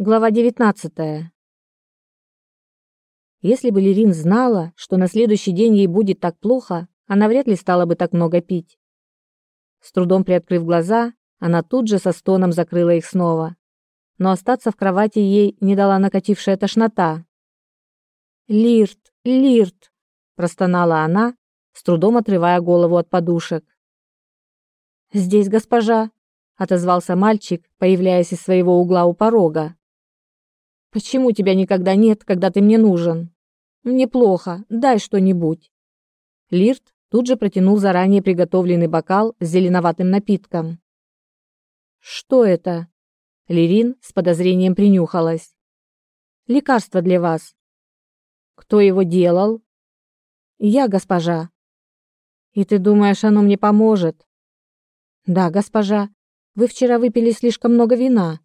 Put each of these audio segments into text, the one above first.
Глава 19. Если бы Лерин знала, что на следующий день ей будет так плохо, она вряд ли стала бы так много пить. С трудом приоткрыв глаза, она тут же со стоном закрыла их снова. Но остаться в кровати ей не дала накатившая тошнота. «Лирт, Лирт!» – простонала она, с трудом отрывая голову от подушек. «Здесь госпожа!» – отозвался мальчик, появляясь из своего угла у порога. Почему тебя никогда нет, когда ты мне нужен? Мне плохо, дай что-нибудь. Лирт тут же протянул заранее приготовленный бокал с зеленоватым напитком. Что это? Лирин с подозрением принюхалась. Лекарство для вас. Кто его делал? Я, госпожа. И ты думаешь, оно мне поможет? Да, госпожа. Вы вчера выпили слишком много вина.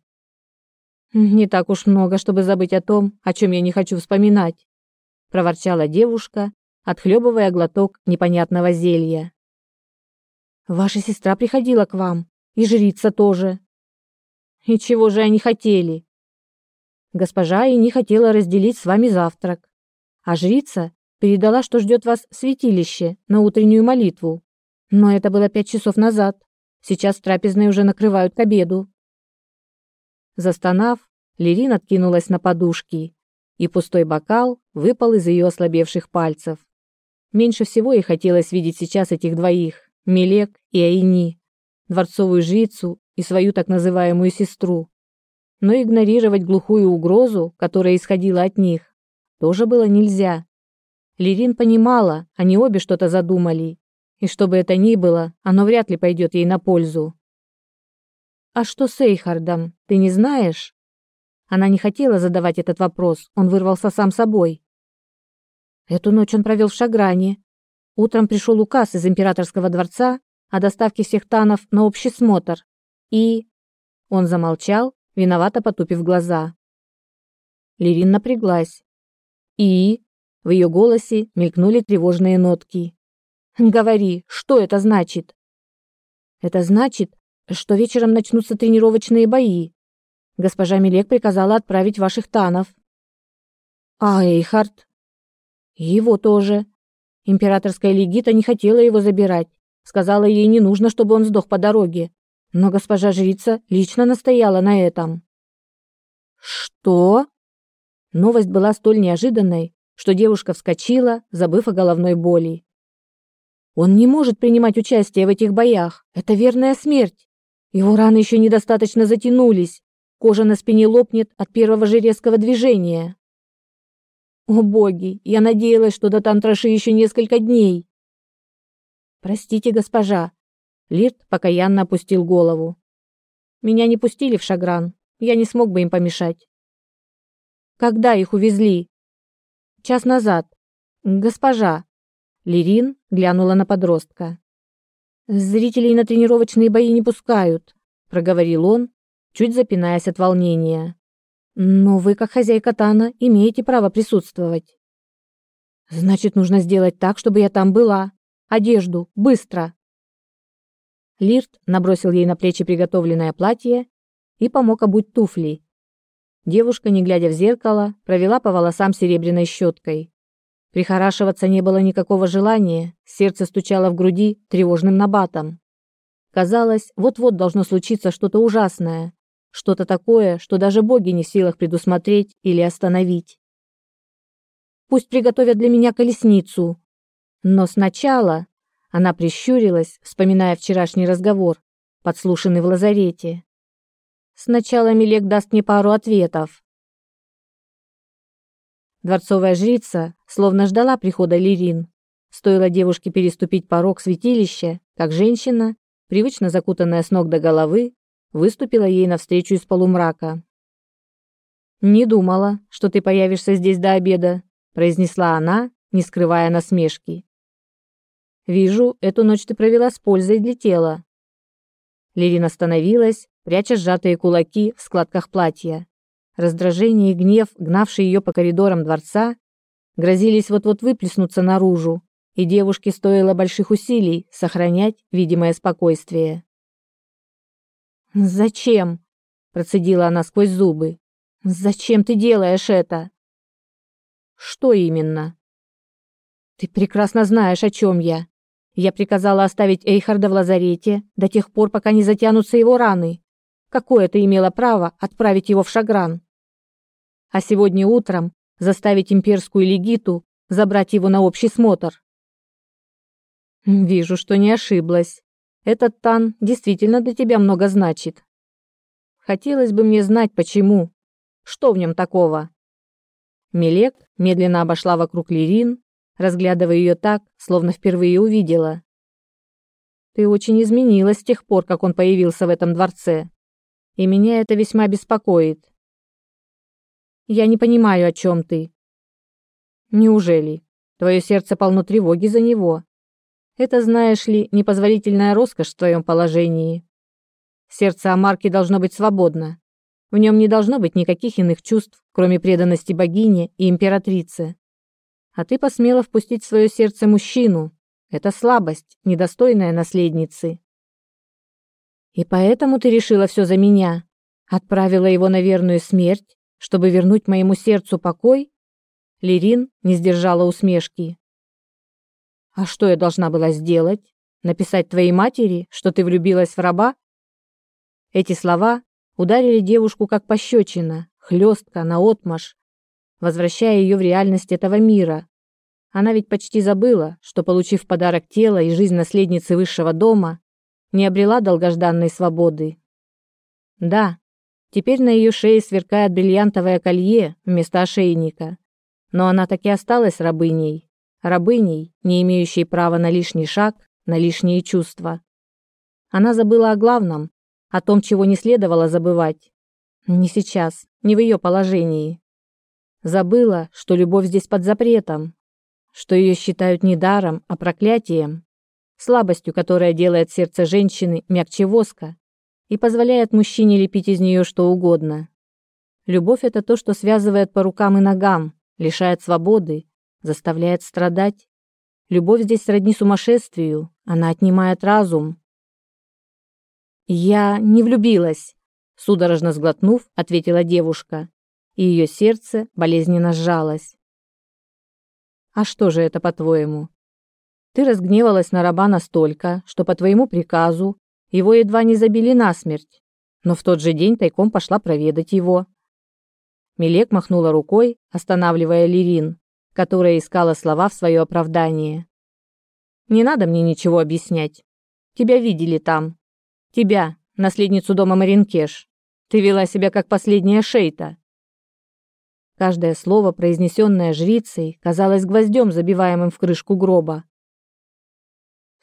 Не так уж много, чтобы забыть о том, о чем я не хочу вспоминать, проворчала девушка, отхлебывая глоток непонятного зелья. Ваша сестра приходила к вам, и жрица тоже. И чего же они хотели? Госпожа и не хотела разделить с вами завтрак, а жрица передала, что ждет вас в святилище на утреннюю молитву. Но это было пять часов назад. Сейчас трапезные уже накрывают к обеду. Застонав, Лерин откинулась на подушки, и пустой бокал выпал из ее ослабевших пальцев. Меньше всего ей хотелось видеть сейчас этих двоих, Мелек и Айни, дворцовую жрицу и свою так называемую сестру. Но игнорировать глухую угрозу, которая исходила от них, тоже было нельзя. Лерин понимала, они обе что-то задумали, и что бы это ни было, оно вряд ли пойдет ей на пользу. А что с Эйхардом, ты не знаешь? Она не хотела задавать этот вопрос, он вырвался сам собой. Эту ночь он провел в Шагране. Утром пришел указ из императорского дворца о доставке всех танов на общий смотр. И он замолчал, виновато потупив глаза. Лерин напряглась. И в ее голосе мелькнули тревожные нотки. Говори, что это значит? Это значит, что вечером начнутся тренировочные бои. Госпожа Милек приказала отправить ваших танов. А Эйхард? Его тоже. Императорская легита не хотела его забирать. Сказала ей не нужно, чтобы он сдох по дороге. Но госпожа жрица лично настояла на этом. Что? Новость была столь неожиданной, что девушка вскочила, забыв о головной боли. Он не может принимать участие в этих боях. Это верная смерть. Его раны еще недостаточно затянулись. Кожа на спине лопнет от первого же резкого движения. О боги, я надеялась, что до тантраши еще несколько дней. Простите, госпожа. Лирт покаянно опустил голову. Меня не пустили в Шагран. Я не смог бы им помешать. Когда их увезли? Час назад. Госпожа. Лирин глянула на подростка. Зрителей на тренировочные бои не пускают, проговорил он, чуть запинаясь от волнения. Но вы, как хозяйка Тана, имеете право присутствовать. Значит, нужно сделать так, чтобы я там была. Одежду, быстро. Лирт набросил ей на плечи приготовленное платье и помог обуть туфли. Девушка, не глядя в зеркало, провела по волосам серебряной щеткой. Прихорашиваться не было никакого желания, сердце стучало в груди тревожным набатом. Казалось, вот-вот должно случиться что-то ужасное, что-то такое, что даже боги не в силах предусмотреть или остановить. Пусть приготовят для меня колесницу. Но сначала она прищурилась, вспоминая вчерашний разговор, подслушанный в лазарете. Сначала Милек даст мне пару ответов. Дворцовая жрица словно ждала прихода Лирин. Стоило девушке переступить порог святилища, как женщина, привычно закутанная с ног до головы, выступила ей навстречу из полумрака. «Не думала, что ты появишься здесь до обеда», произнесла она, не скрывая насмешки. «Вижу, эту ночь ты провела с пользой для тела». Лирин остановилась, пряча сжатые кулаки в складках платья. Раздражение и гнев, гнавшие ее по коридорам дворца, грозились вот-вот выплеснуться наружу, и девушке стоило больших усилий сохранять видимое спокойствие. «Зачем?» – процедила она сквозь зубы. Зачем ты делаешь это? Что именно? Ты прекрасно знаешь, о чем я. Я приказала оставить Эйхарда в лазарете до тех пор, пока не затянутся его раны. Какое ты имела право отправить его в Шагран? А сегодня утром заставить имперскую легиту забрать его на общий смотр. Вижу, что не ошиблась. Этот Тан действительно для тебя много значит. Хотелось бы мне знать, почему. Что в нем такого? Мелек медленно обошла вокруг Лирин, разглядывая ее так, словно впервые увидела. Ты очень изменилась с тех пор, как он появился в этом дворце, и меня это весьма беспокоит. Я не понимаю, о чем ты. Неужели твое сердце полно тревоги за него? Это, знаешь ли, непозволительная роскошь в твоем положении. Сердце Амарки должно быть свободно. В нем не должно быть никаких иных чувств, кроме преданности богине и императрице. А ты посмела впустить в свое сердце мужчину. Это слабость, недостойная наследницы. И поэтому ты решила все за меня, отправила его на верную смерть, чтобы вернуть моему сердцу покой? Лирин не сдержала усмешки. А что я должна была сделать? Написать твоей матери, что ты влюбилась в раба? Эти слова ударили девушку как пощечина, хлестко, наотмашь, возвращая ее в реальность этого мира. Она ведь почти забыла, что, получив подарок тела и жизнь наследницы высшего дома, не обрела долгожданной свободы. Да, теперь на ее шее сверкает бриллиантовое колье вместо ошейника, но она так и осталась рабыней, рабыней, не имеющей права на лишний шаг, на лишние чувства. Она забыла о главном, о том, чего не следовало забывать. Не сейчас, не в ее положении. Забыла, что любовь здесь под запретом, что ее считают не даром, а проклятием, слабостью, которая делает сердце женщины мягче воска и позволяет мужчине лепить из нее что угодно. Любовь – это то, что связывает по рукам и ногам, лишает свободы, заставляет страдать. Любовь здесь сродни сумасшествию, она отнимает разум. Я не влюбилась, судорожно сглотнув, ответила девушка, и ее сердце болезненно сжалось. А что же это, по-твоему? Ты разгневалась на раба настолько, что по твоему приказу его едва не забили насмерть, но в тот же день тайком пошла проведать его. Милек махнула рукой, останавливая Лирин, которая искала слова в свое оправдание. «Не надо мне ничего объяснять. Тебя видели там. Тебя, наследницу дома Маринкеш. Ты вела себя как последняя шейта». Каждое слово, произнесенное жрицей, казалось гвоздем, забиваемым в крышку гроба.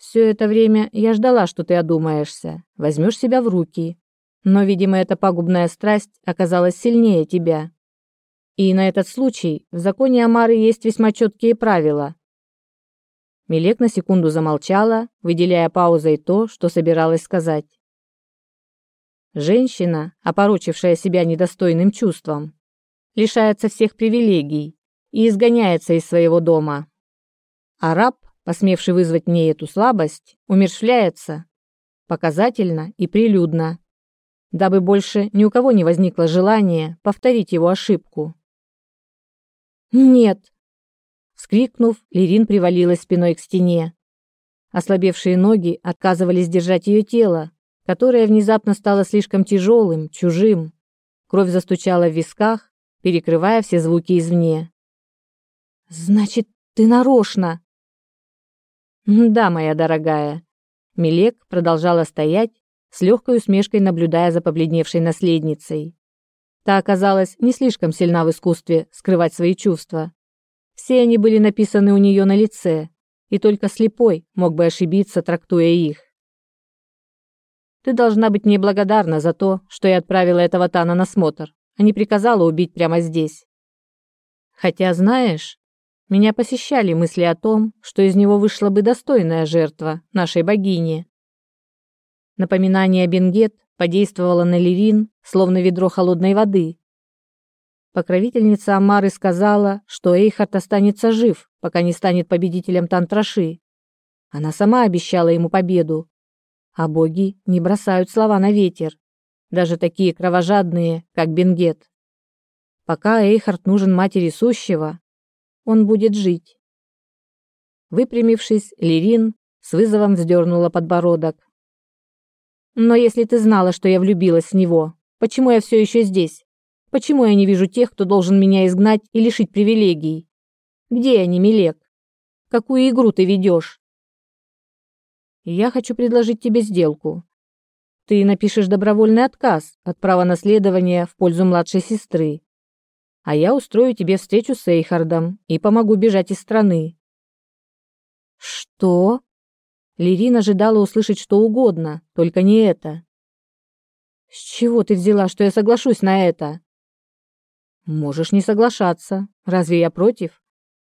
«Все это время я ждала, что ты одумаешься, возьмешь себя в руки. Но, видимо, эта пагубная страсть оказалась сильнее тебя. И на этот случай в законе Амары есть весьма четкие правила. Милек на секунду замолчала, выделяя паузой то, что собиралась сказать. Женщина, опорочившая себя недостойным чувством, лишается всех привилегий и изгоняется из своего дома. А раб, посмевший вызвать в ней эту слабость, умерщвляется показательно и прилюдно, дабы больше ни у кого не возникло желания повторить его ошибку. «Нет!» Вскрикнув, Лерин привалилась спиной к стене. Ослабевшие ноги отказывались держать ее тело, которое внезапно стало слишком тяжелым, чужим. Кровь застучала в висках, перекрывая все звуки извне. «Значит, ты нарочно!» «Да, моя дорогая». Милек продолжала стоять, с легкой усмешкой наблюдая за побледневшей наследницей. Та оказалась не слишком сильна в искусстве скрывать свои чувства. Все они были написаны у нее на лице, и только слепой мог бы ошибиться, трактуя их. Ты должна быть мне благодарна за то, что я отправила этого Тана на смотр, а не приказала убить прямо здесь. Хотя, знаешь, меня посещали мысли о том, что из него вышла бы достойная жертва нашей богини. Напоминание о Бенгет подействовало на Левин, словно ведро холодной воды. Покровительница Амары сказала, что Эйхард останется жив, пока не станет победителем Тантраши. Она сама обещала ему победу. А боги не бросают слова на ветер, даже такие кровожадные, как Бенгет. Пока Эйхард нужен матери сущего, он будет жить. Выпрямившись, Лерин с вызовом вздернула подбородок. Но если ты знала, что я влюбилась в него, почему я все еще здесь? Почему я не вижу тех, кто должен меня изгнать и лишить привилегий? Где они, Милек? Какую игру ты ведешь? Я хочу предложить тебе сделку. Ты напишешь добровольный отказ от права наследования в пользу младшей сестры а я устрою тебе встречу с Эйхардом и помогу бежать из страны». «Что?» Лирин ожидала услышать что угодно, только не это. «С чего ты взяла, что я соглашусь на это?» «Можешь не соглашаться. Разве я против?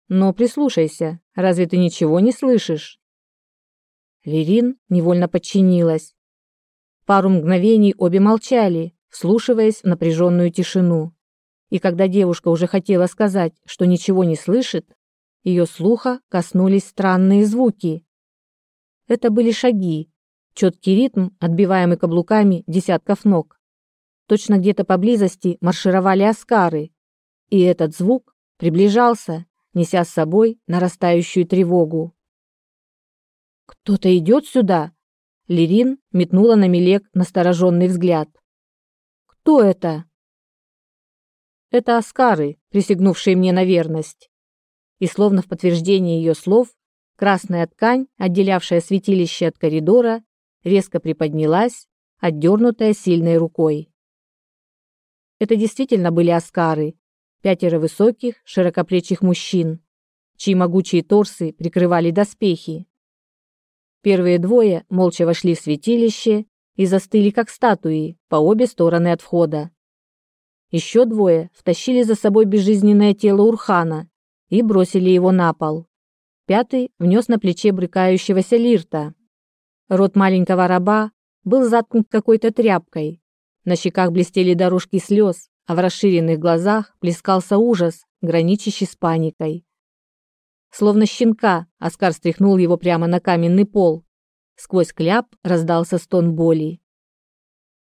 Но прислушайся, разве ты ничего не слышишь?» Лирин невольно подчинилась. Пару мгновений обе молчали, вслушиваясь в напряженную тишину и когда девушка уже хотела сказать, что ничего не слышит, ее слуха коснулись странные звуки. Это были шаги, четкий ритм, отбиваемый каблуками десятков ног. Точно где-то поблизости маршировали аскары, и этот звук приближался, неся с собой нарастающую тревогу. «Кто-то идет сюда?» Лирин метнула на Милек настороженный взгляд. «Кто это?» Это аскары, присягнувшие мне на верность. И словно в подтверждение ее слов, красная ткань, отделявшая святилище от коридора, резко приподнялась, отдернутая сильной рукой. Это действительно были аскары, пятеро высоких, широкоплечих мужчин, чьи могучие торсы прикрывали доспехи. Первые двое молча вошли в святилище и застыли как статуи по обе стороны от входа. Еще двое втащили за собой безжизненное тело Урхана и бросили его на пол. Пятый внес на плече брыкающегося Лирта. Рот маленького раба был заткнут какой-то тряпкой. На щеках блестели дорожки слез, а в расширенных глазах плескался ужас, граничащий с паникой. Словно щенка, Оскар стряхнул его прямо на каменный пол. Сквозь кляп раздался стон боли.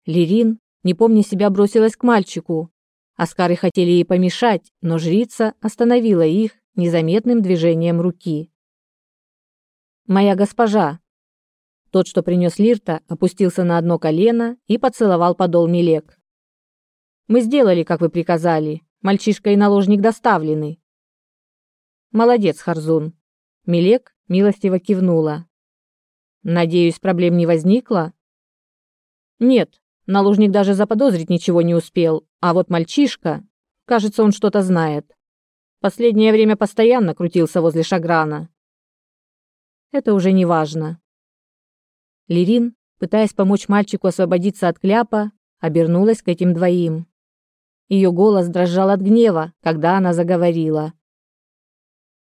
Лирин, не помня себя, бросилась к мальчику, Аскары хотели ей помешать, но жрица остановила их незаметным движением руки. «Моя госпожа!» Тот, что принес Лирта, опустился на одно колено и поцеловал подол Милек. «Мы сделали, как вы приказали. Мальчишка и наложник доставлены». «Молодец, Харзун!» Милек милостиво кивнула. «Надеюсь, проблем не возникло?» «Нет, Наложник даже заподозрить ничего не успел, а вот мальчишка, кажется, он что-то знает. Последнее время постоянно крутился возле Шаграна. Это уже не важно. Лирин, пытаясь помочь мальчику освободиться от кляпа, обернулась к этим двоим. Ее голос дрожал от гнева, когда она заговорила.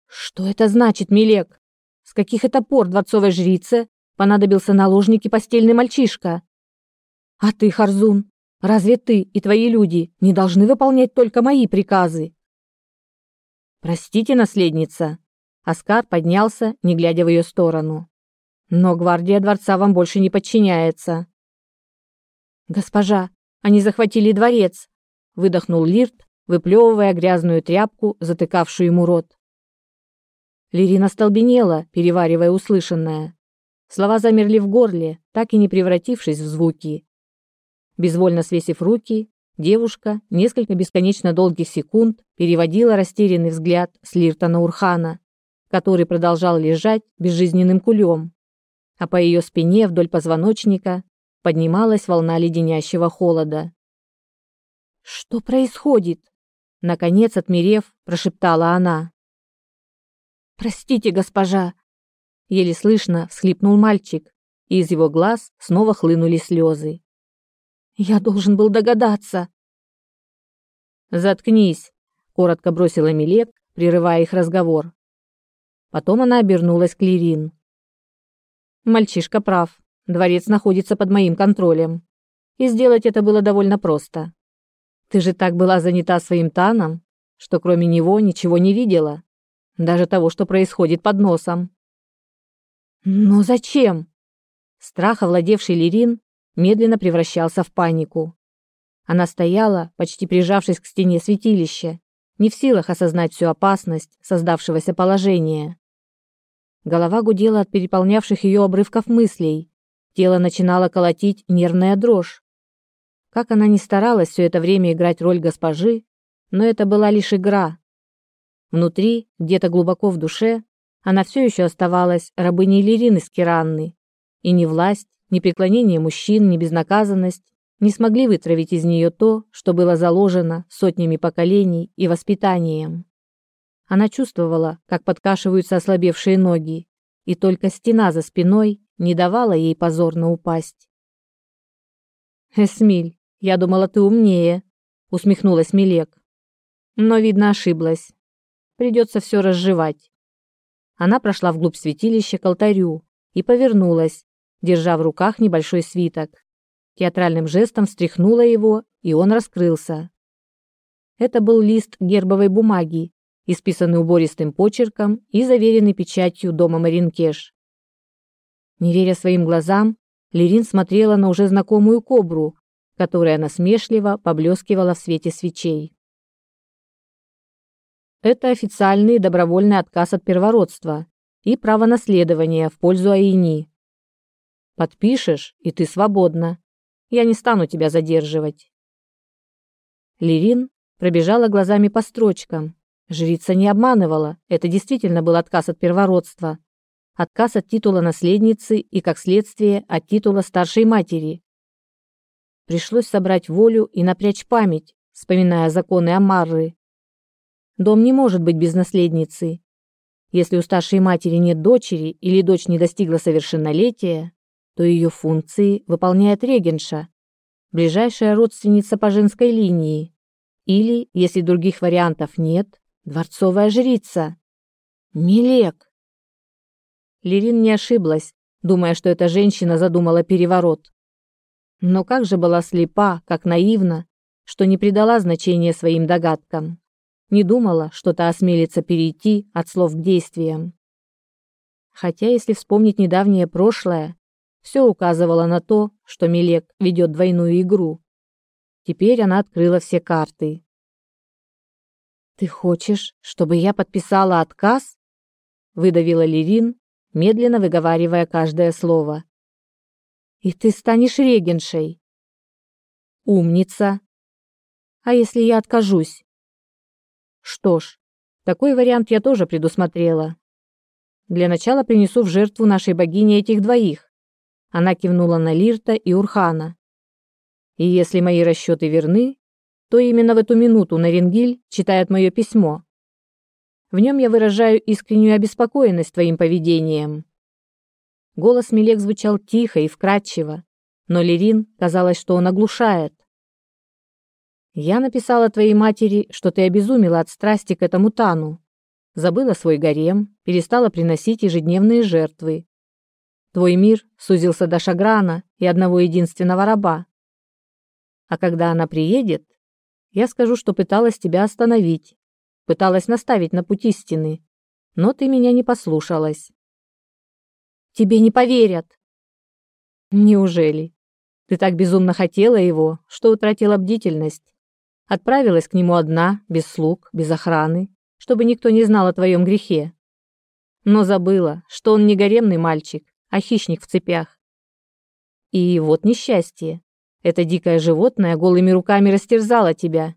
«Что это значит, Милек? С каких это пор дворцовой жрице понадобился наложник и постельный мальчишка? А ты, Харзун, разве ты и твои люди не должны выполнять только мои приказы? Простите, наследница. Оскар поднялся, не глядя в ее сторону. Но гвардия дворца вам больше не подчиняется. Госпожа, они захватили дворец, выдохнул Лирт, выплевывая грязную тряпку, затыкавшую ему рот. Лирина столбенела, переваривая услышанное. Слова замерли в горле, так и не превратившись в звуки. Безвольно свесив руки, девушка несколько бесконечно долгих секунд переводила растерянный взгляд с Лирта на Урхана, который продолжал лежать безжизненным кулем, а по ее спине вдоль позвоночника поднималась волна леденящего холода. «Что происходит?» Наконец, отмерев, прошептала она. «Простите, госпожа!» Еле слышно всхлипнул мальчик, и из его глаз снова хлынули слезы. Я должен был догадаться. Заткнись, коротко бросила Милек, прерывая их разговор. Потом она обернулась к Лирин. Мальчишка прав. Дворец находится под моим контролем. И сделать это было довольно просто. Ты же так была занята своим таном, что кроме него ничего не видела, даже того, что происходит под носом. Но зачем? Страх, овладевший Лирин, медленно превращался в панику. Она стояла, почти прижавшись к стене святилища, не в силах осознать всю опасность создавшегося положения. Голова гудела от переполнявших ее обрывков мыслей. Тело начинало колотить нервная дрожь. Как она ни старалась все это время играть роль госпожи, но это была лишь игра. Внутри, где-то глубоко в душе, она все еще оставалась рабыней Лирины Скиранны, и ни власть, ни преклонение мужчин, ни безнаказанность не смогли вытравить из нее то, что было заложено сотнями поколений и воспитанием. Она чувствовала, как подкашиваются ослабевшие ноги, и только стена за спиной не давала ей позорно упасть. «Эсмиль, я думала, ты умнее», — усмехнулась Милек. «Но, видно, ошиблась. Придется все разжевать». Она прошла вглубь святилища к алтарю и повернулась, держа в руках небольшой свиток. Театральным жестом встряхнула его, и он раскрылся. Это был лист гербовой бумаги, исписанный убористым почерком и заверенный печатью дома Маринкеш. Не веря своим глазам, Лерин смотрела на уже знакомую кобру, которая насмешливо поблескивала в свете свечей. Это официальный добровольный отказ от первородства и право наследования в пользу Аини. Подпишешь, и ты свободна. Я не стану тебя задерживать. Лирин пробежала глазами по строчкам. Жрица не обманывала, это действительно был отказ от первородства. Отказ от титула наследницы и, как следствие, от титула старшей матери. Пришлось собрать волю и напрячь память, вспоминая законы Амарры. Дом не может быть без наследницы. Если у старшей матери нет дочери или дочь не достигла совершеннолетия, то ее функции выполняет регенша, ближайшая родственница по женской линии, или, если других вариантов нет, дворцовая жрица. Милек. Лирин не ошиблась, думая, что эта женщина задумала переворот. Но как же была слепа, как наивна, что не придала значения своим догадкам. Не думала, что та осмелится перейти от слов к действиям. Хотя, если вспомнить недавнее прошлое, все указывало на то, что Милек ведет двойную игру. Теперь она открыла все карты. «Ты хочешь, чтобы я подписала отказ?» выдавила Лерин, медленно выговаривая каждое слово. «И ты станешь регеншей?» «Умница!» «А если я откажусь?» «Что ж, такой вариант я тоже предусмотрела. Для начала принесу в жертву нашей богине этих двоих, она кивнула на Лирта и Урхана. И если мои расчеты верны, то именно в эту минуту Нарингиль читает мое письмо. В нем я выражаю искреннюю обеспокоенность твоим поведением. Голос Милек звучал тихо и вкрадчиво, но Лерин казалось, что он оглушает. Я написала твоей матери, что ты обезумела от страсти к этому Тану, забыла свой гарем, перестала приносить ежедневные жертвы, Твой мир сузился до Шаграна и одного единственного раба. А когда она приедет, я скажу, что пыталась тебя остановить, пыталась наставить на путь истины, но ты меня не послушалась. Тебе не поверят. Неужели? Ты так безумно хотела его, что утратила бдительность. Отправилась к нему одна, без слуг, без охраны, чтобы никто не знал о твоем грехе. Но забыла, что он не гаремный мальчик, а хищник в цепях. И вот несчастье. Это дикое животное голыми руками растерзало тебя.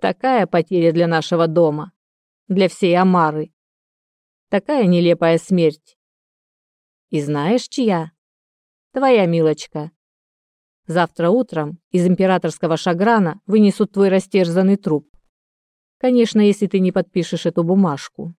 Такая потеря для нашего дома, для всей Амары. Такая нелепая смерть. И знаешь, чья? Твоя милочка. Завтра утром из императорского шаграна вынесут твой растерзанный труп. Конечно, если ты не подпишешь эту бумажку.